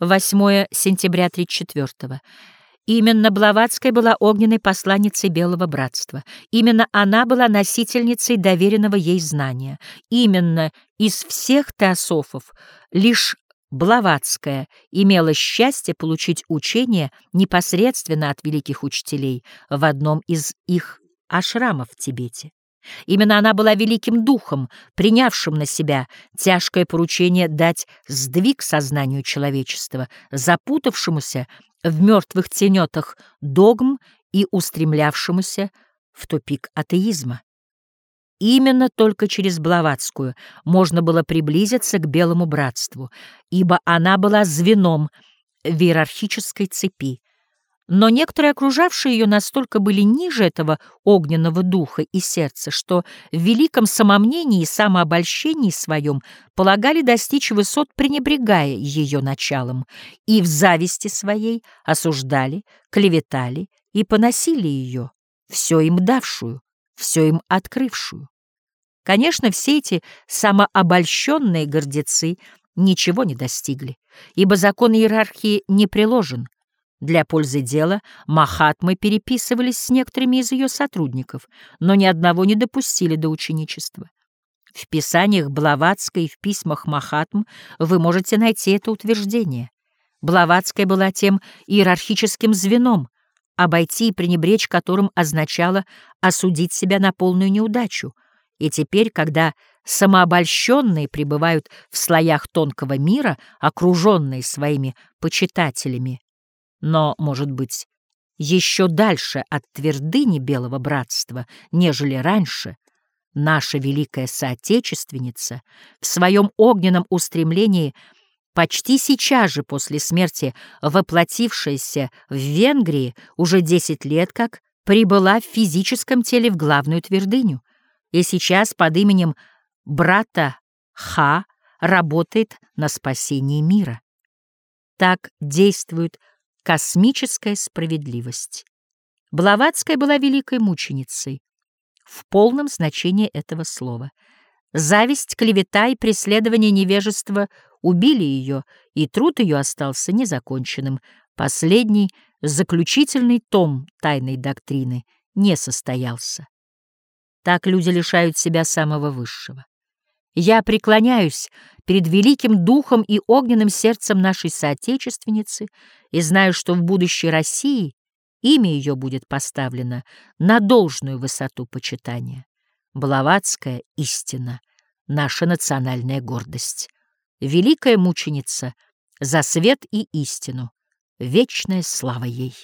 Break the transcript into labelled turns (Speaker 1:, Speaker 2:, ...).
Speaker 1: 8 сентября 34 -го. Именно Блаватская была огненной посланницей Белого Братства. Именно она была носительницей доверенного ей знания. Именно из всех теософов лишь Блаватская имела счастье получить учение непосредственно от великих учителей в одном из их ашрамов в Тибете. Именно она была великим духом, принявшим на себя тяжкое поручение дать сдвиг сознанию человечества, запутавшемуся в мертвых тенетах догм и устремлявшемуся в тупик атеизма. Именно только через Блаватскую можно было приблизиться к Белому Братству, ибо она была звеном в иерархической цепи, но некоторые окружавшие ее настолько были ниже этого огненного духа и сердца, что в великом самомнении и самообольщении своем полагали достичь высот, пренебрегая ее началом, и в зависти своей осуждали, клеветали и поносили ее, все им давшую, все им открывшую. Конечно, все эти самообольщенные гордецы ничего не достигли, ибо закон иерархии не приложен — для пользы дела Махатмы переписывались с некоторыми из ее сотрудников, но ни одного не допустили до ученичества. В писаниях Блаватской и в письмах Махатм вы можете найти это утверждение. Блаватская была тем иерархическим звеном, обойти и пренебречь которым означало осудить себя на полную неудачу. И теперь, когда самообольщенные пребывают в слоях тонкого мира, окруженные своими почитателями, но, может быть, еще дальше от твердыни Белого Братства, нежели раньше, наша великая соотечественница в своем огненном устремлении почти сейчас же после смерти воплотившаяся в Венгрии уже десять лет как прибыла в физическом теле в главную твердыню и сейчас под именем брата Ха работает на спасение мира. Так действует Космическая справедливость. Блаватская была великой мученицей в полном значении этого слова. Зависть, клевета и преследование невежества убили ее, и труд ее остался незаконченным. Последний, заключительный том тайной доктрины не состоялся. Так люди лишают себя самого высшего. Я преклоняюсь перед великим духом и огненным сердцем нашей соотечественницы и знаю, что в будущей России имя ее будет поставлено на должную высоту почитания. Блаватская истина — наша национальная гордость. Великая мученица за свет и истину, вечная слава ей.